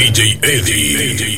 DJ Eddie.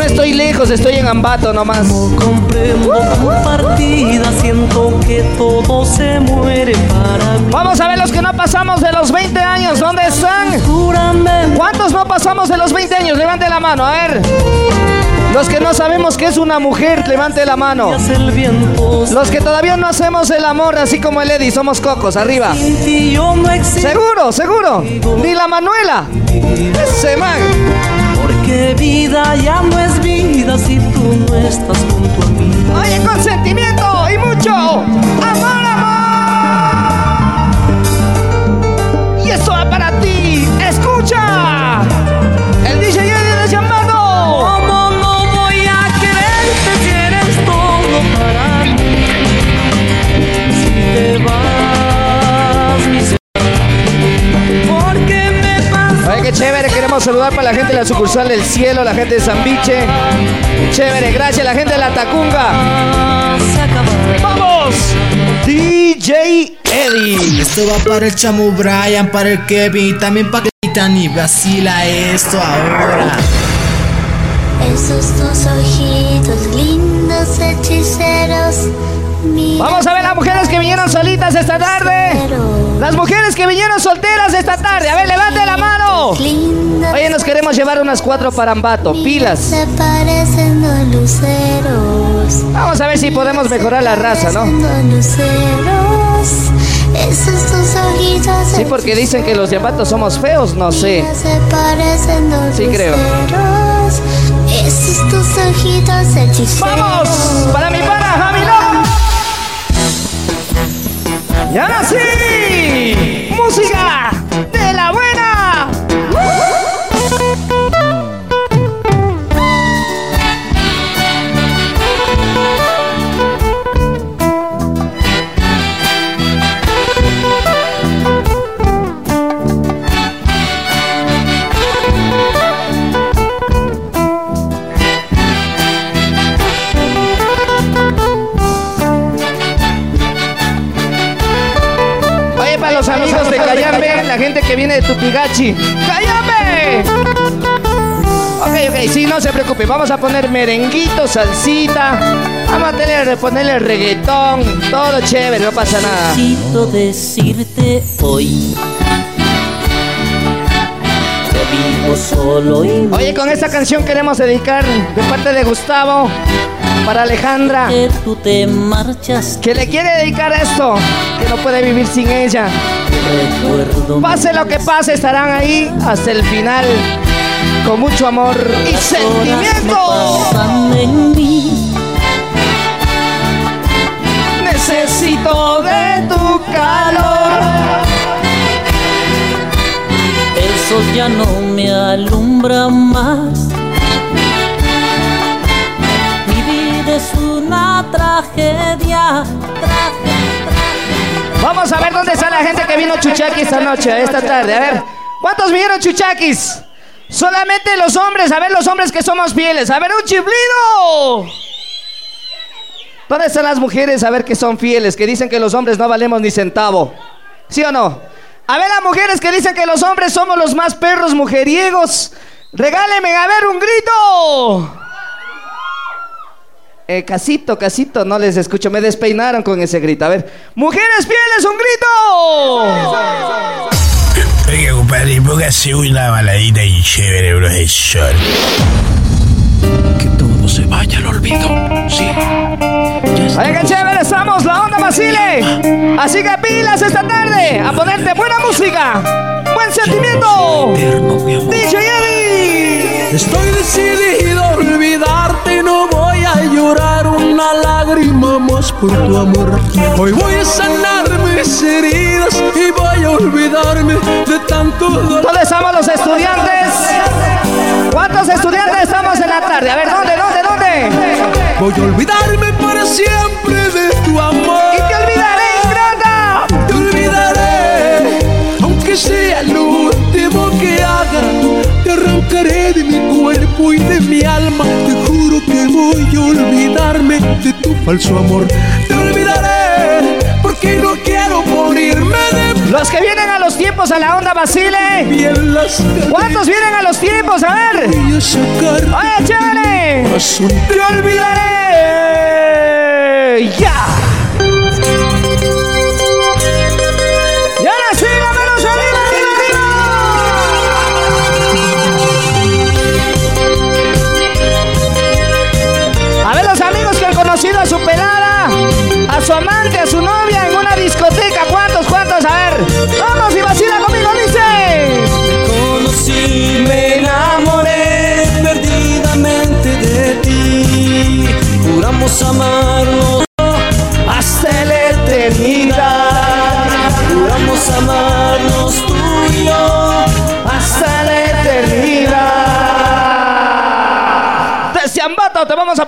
No estoy lejos, estoy en Ambato nomás. No comprendo siento que todo se muere para mí. Vamos a ver los que no pasamos de los 20 años, ¿dónde están? ¿Cuántos no pasamos de los 20 años? Levante la mano, a ver. Los que no sabemos que es una mujer, levante la mano. Los que todavía no hacemos el amor, así como el Eddie, somos cocos, arriba. Seguro, seguro. Ni la Manuela. Ese man. Porque vida ya no es vida si tú no estás junto a mí. Oye, con sentimiento y mucho amor, amor. Y eso va para ti. Escucha. Chévere. Queremos saludar para la gente de la sucursal del cielo, la gente de Zambiche. Chévere, gracias. La gente de la Tacunga. ¡Vamos! DJ Eddie. Esto va para el Chamu Brian, para el Kevin, también para Gritan y vacila esto ahora. Esos dos ojitos lindos hechiceros. Vamos a ver las mujeres que vinieron solitas esta tarde. Las mujeres que vinieron solteras esta tarde. A ver, levante la mano. Oye, nos queremos llevar unas cuatro para Ambato. Pilas. Vamos a ver si podemos mejorar la raza, ¿no? Sí, porque dicen que los de Ambato somos feos, no sé. Sí, creo. ¡Vamos! Para mi pana Jamilón. Y ahora sí. Música de la buena. De Tupigachi. ¡Cayambe! Ok, ok, sí, no se preocupe. Vamos a poner merenguito, salsita. Vamos a tener, ponerle reggaetón. Todo chévere, no pasa nada. Necesito decirte hoy vivo solo y Oye, con esta canción queremos dedicar de parte de Gustavo para Alejandra, que tú te marchas. que le quiere dedicar esto, que no puede vivir sin ella. Recuerdo Pase lo que pase, estarán ahí hasta el final, con mucho amor y sentimiento. pasan en mí. Necesito de tu calor. El sol ya no me alumbra más. Mi vida es una tragedia. Vamos a ver dónde está la gente que vino Chuchaki esta noche, esta tarde. A ver, ¿cuántos vinieron Chuchakis? Solamente los hombres, a ver los hombres que somos fieles. A ver, un chiflido. ¿Dónde están las mujeres? A ver que son fieles, que dicen que los hombres no valemos ni centavo. ¿Sí o no? A ver las mujeres que dicen que los hombres somos los más perros mujeriegos. Regálenme, a ver, un grito. Eh, casito, casito, no les escucho. Me despeinaron con ese grito. A ver, mujeres fieles, un grito. El compadre, póngase una baladita y chévere, profesor. Que todo se vaya al olvido. Sí. Qué chévere estamos, la onda Basile. Así que pilas esta tarde a ponerte buena música, buen sentimiento. Eterno. DJ Eddie. Estoy decidido por tu amor. Hoy voy a sanar mis heridas y voy a olvidarme de tanto dolor. ¿Dónde estamos los estudiantes? ¿Cuántos estudiantes estamos en la tarde? A ver, ¿dónde, dónde, dónde? Voy a olvidarme para siempre de tu amor. Y te olvidaré, ingrata. Te olvidaré, aunque sea lo último que haga. Te arrancaré de mi cuerpo y de mi alma. Te juro que voy a olvidarme de tu falso amor. Te olvidaré, porque no quiero morirme de Los que vienen a los tiempos a la onda Basile. ¿Cuántos vienen a los tiempos? A ver. Oye, chévere. Te olvidaré. Ya.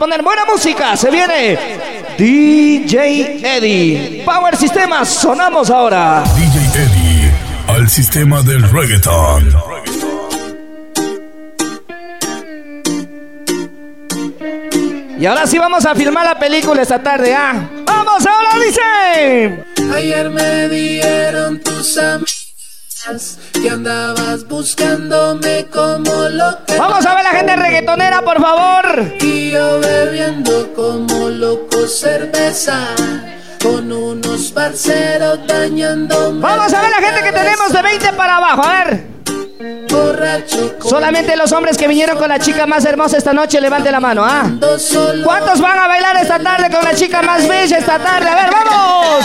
Poner buena música. Se viene DJ Eddie. Power Sistemas, sonamos ahora. DJ Eddie, al sistema del reggaeton. Y ahora sí vamos a filmar la película esta tarde, ¿ah? ¡Vamos ahora, dice! Ayer me dieron tus amigas que andabas buscándome como loca Vamos a ver la gente reggaetonera, por favor. Cerveza con unos parceros dañándome. Vamos a ver la gente que tenemos de 20 para abajo, a ver. borracho Solamente los hombres que vinieron con la chica más hermosa esta noche, levante la mano, ¿ah? ¿Cuántos van a bailar esta tarde con la chica más bella esta tarde? A ver, vamos.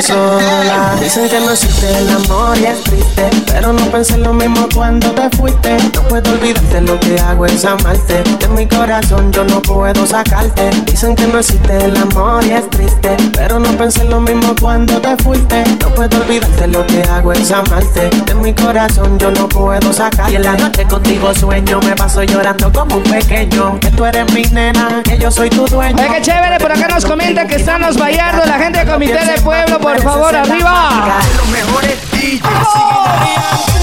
Sola. Dicen que no existe el amor y es triste, pero no pensé lo mismo cuando te fuiste. No puedo olvidarte, lo que hago es amarte. De mi corazón yo no puedo sacarte. Dicen que no existe el amor y es triste, pero no pensé lo mismo cuando te fuiste. No puedo olvidarte, lo que hago es amarte. De mi corazón yo no puedo sacarte. Y en la noche contigo sueño, me paso llorando como un pequeño. Que tú eres mi nena, que yo soy tu dueño. Oye, qué chévere, por acá nos comentan que estamos Vallardo, la gente de Comité de Pueblo, por favor, arriba. Vamos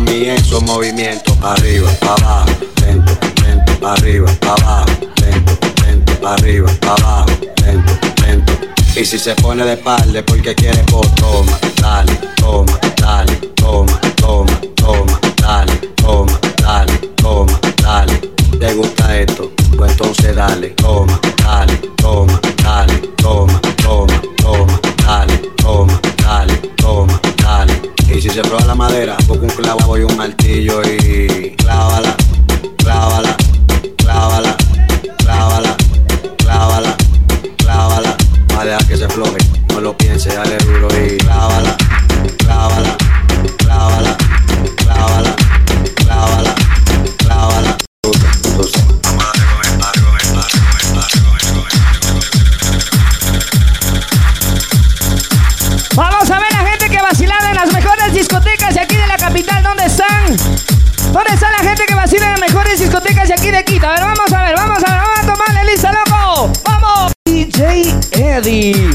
mami en su movimiento, arriba, pa' abajo, lento, lento, pa' arriba, pa' abajo, lento, lento, pa' arriba, pa' abajo, lento, lento. Y si se pone de espalda porque quiere por toma, dale, toma, dale, toma, toma, toma, dale, toma, dale, toma, dale. ¿Te gusta esto? Pues entonces dale, toma, dale, toma, dale, toma. Y si se prueba la madera, poco un clavo y un martillo y clávala, clávala, clávala, clávala, clávala, clávala. Para dejar que se floje, no lo piense, dale duro y clávala. ¿Dónde está la gente que vacila en las mejores discotecas de aquí de Quita? A ver, vamos a ver, vamos a ver, vamos a tomarle lista, loco. ¡Vamos! DJ Eddie.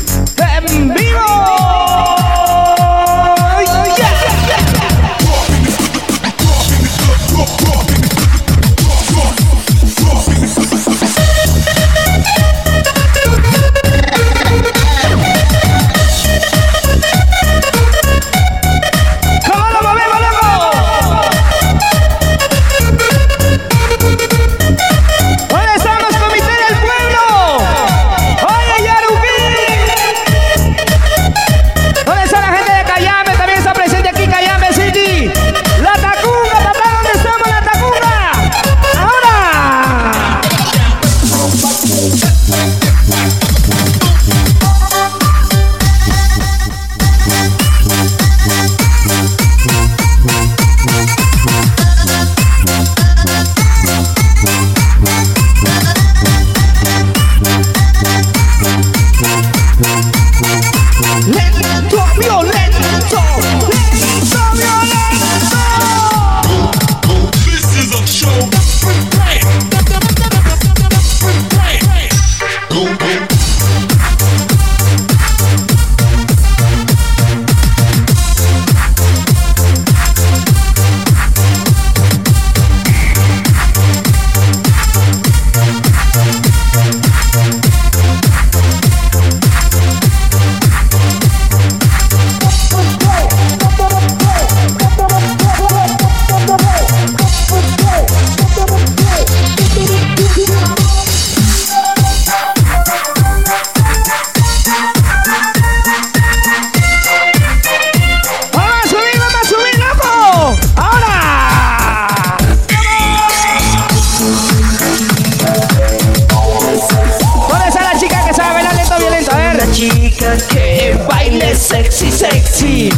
sexy, sexy.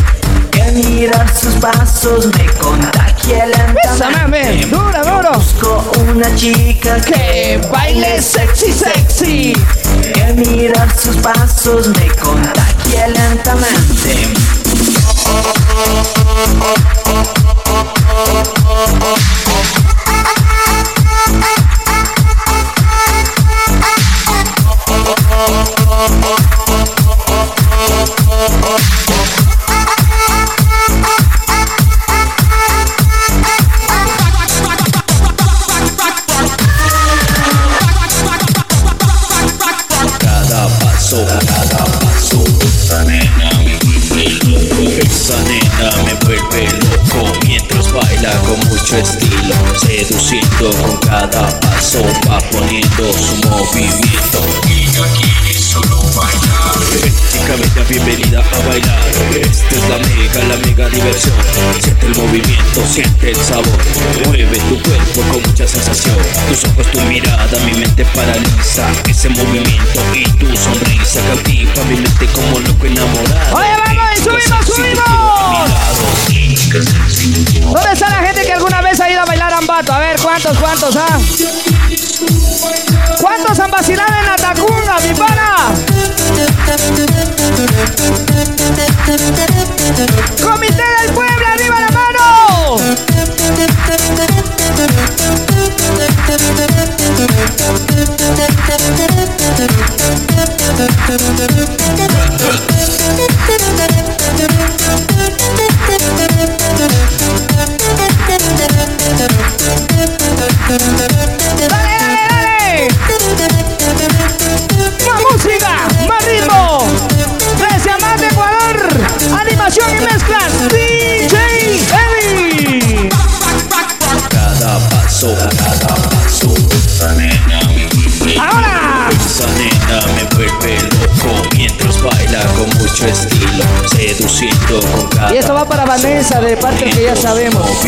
Que mirar sus pasos me contagia lentamente. Dura, duro. Busco una chica que baile sexy, sexy. Que mirar sus pasos me contagia lentamente. bienvenida a bailar. Esta es la mega, la mega diversión. Siente el movimiento, siente el sabor. Mueve tu cuerpo con mucha sensación. Tus ojos, tu mirada, mi mente paraliza. Ese movimiento y tu sonrisa cautiva mi mente como loco enamorado. Oye, vamos y subimos, subimos. ¿Dónde está la gente que alguna vez ha ido a bailar ambato? A ver, ¿cuántos, cuántos, ah? ¿Cuántos han vacilado en la Atacunga, mi pana? Comité del pueblo, arriba la mano. De parte que ya sabemos.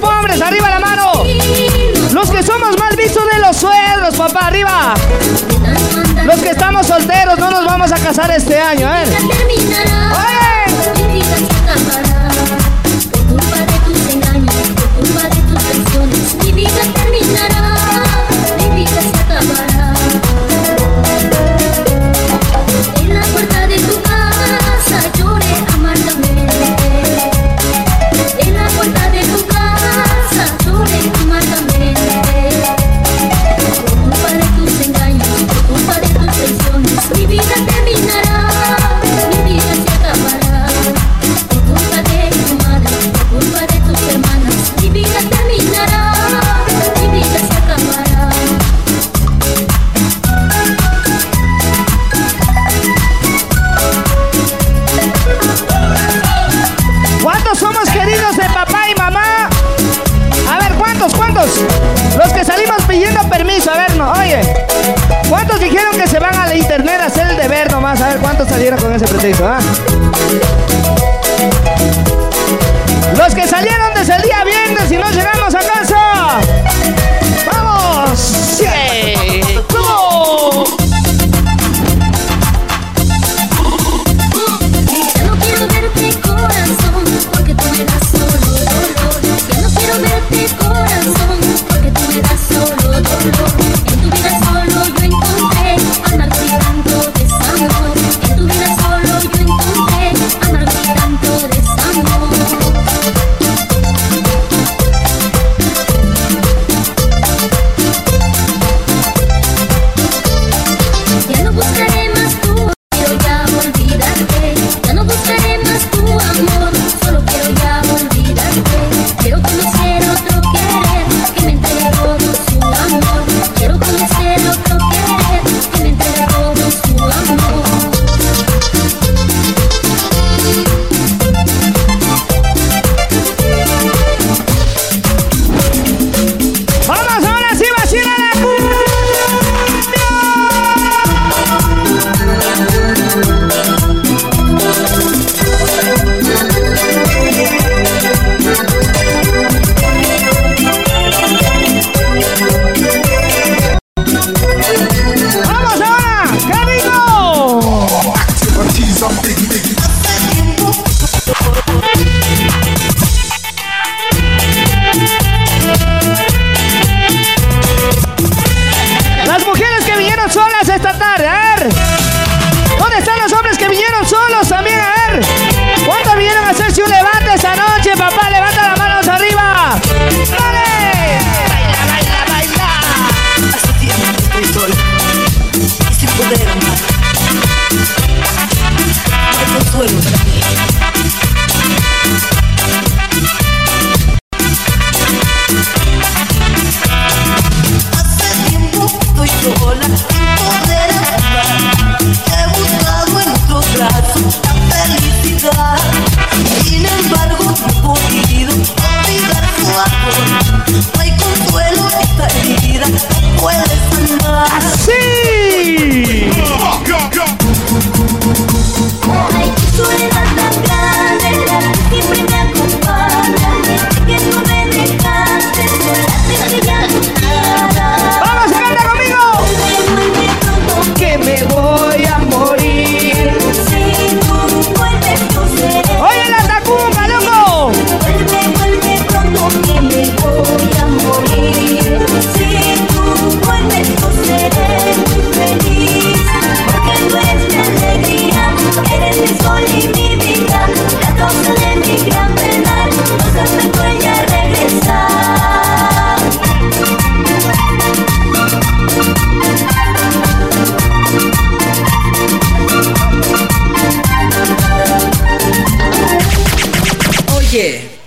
pobres, arriba la mano. Los que somos mal vistos de los sueldos, papá, arriba. Los que estamos solteros no nos vamos a casar este año, ¿eh? Los que salimos pidiendo permiso, a ver, no, oye. ¿Cuántos dijeron que se van a la internet a hacer el deber nomás? A ver, ¿cuántos salieron con ese pretexto? Ah? Los que salieron desde el día viernes y no llegamos a casa. soltero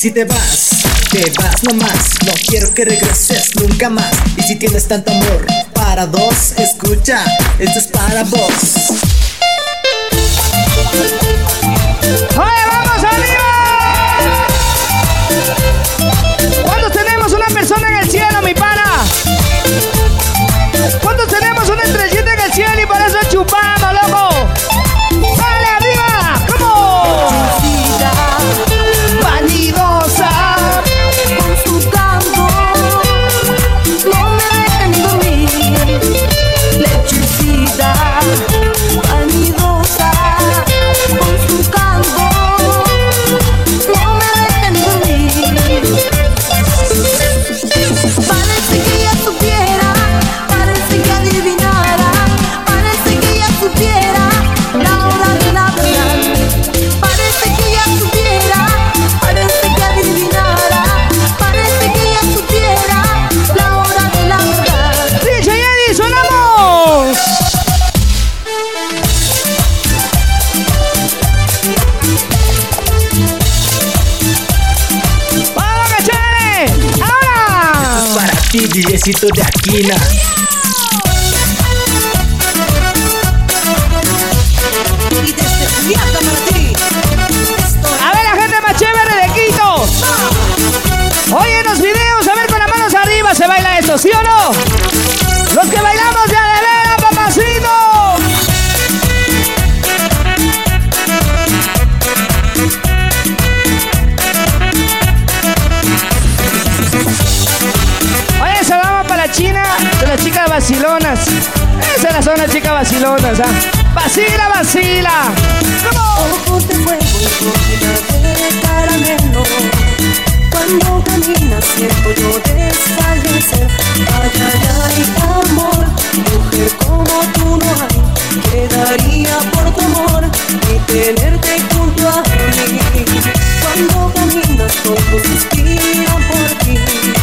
Si te vas, te vas nomás. No quiero que regreses nunca más. Y si tienes tanto amor para dos, escucha, esto es para vos. ¡Oye, vamos arriba! ¿Cuántos tenemos una persona en el cielo, mi pana? ¿Cuántos tenemos una estrellita en el cielo y para eso chupamos, loco? Latina. vacilonas. Esa es la zona chica vacilonas, ¿ah? ¡Vacila, vacila! Cuando caminas siento yo desfallecer. Ay, ay, ay, amor, mujer como tú no hay. Quedaría por tu amor y tenerte junto a mí. Cuando caminas todos suspiran por ti.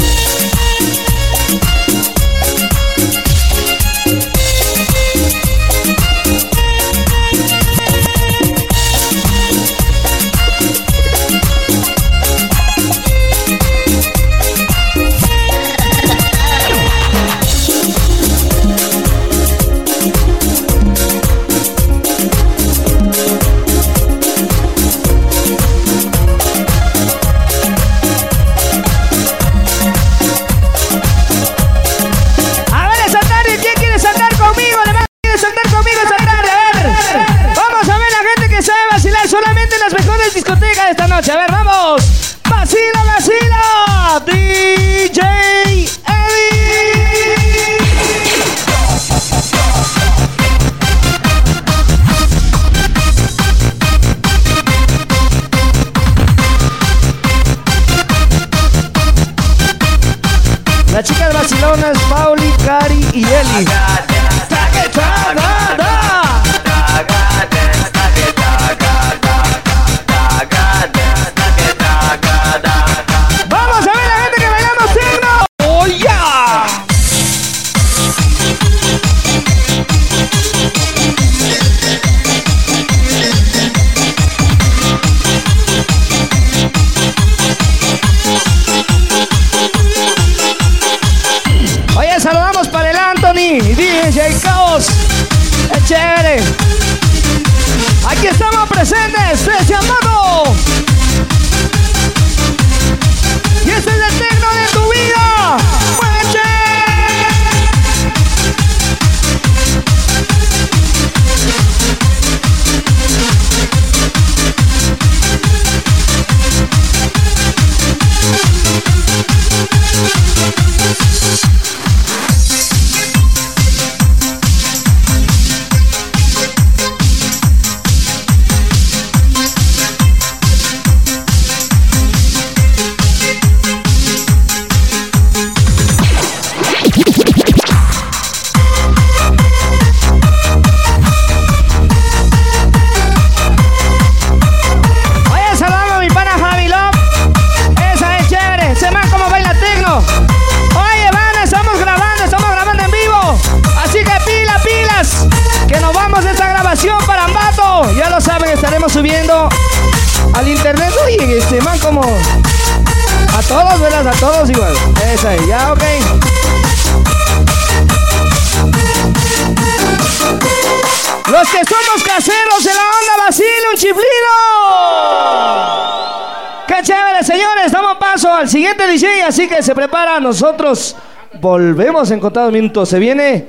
nosotros volvemos en contados minutos. Se viene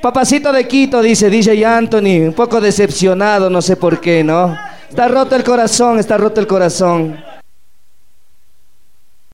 Papacito de Quito, dice DJ Anthony. Un poco decepcionado, no sé por qué, ¿no? Está roto el corazón, está roto el corazón.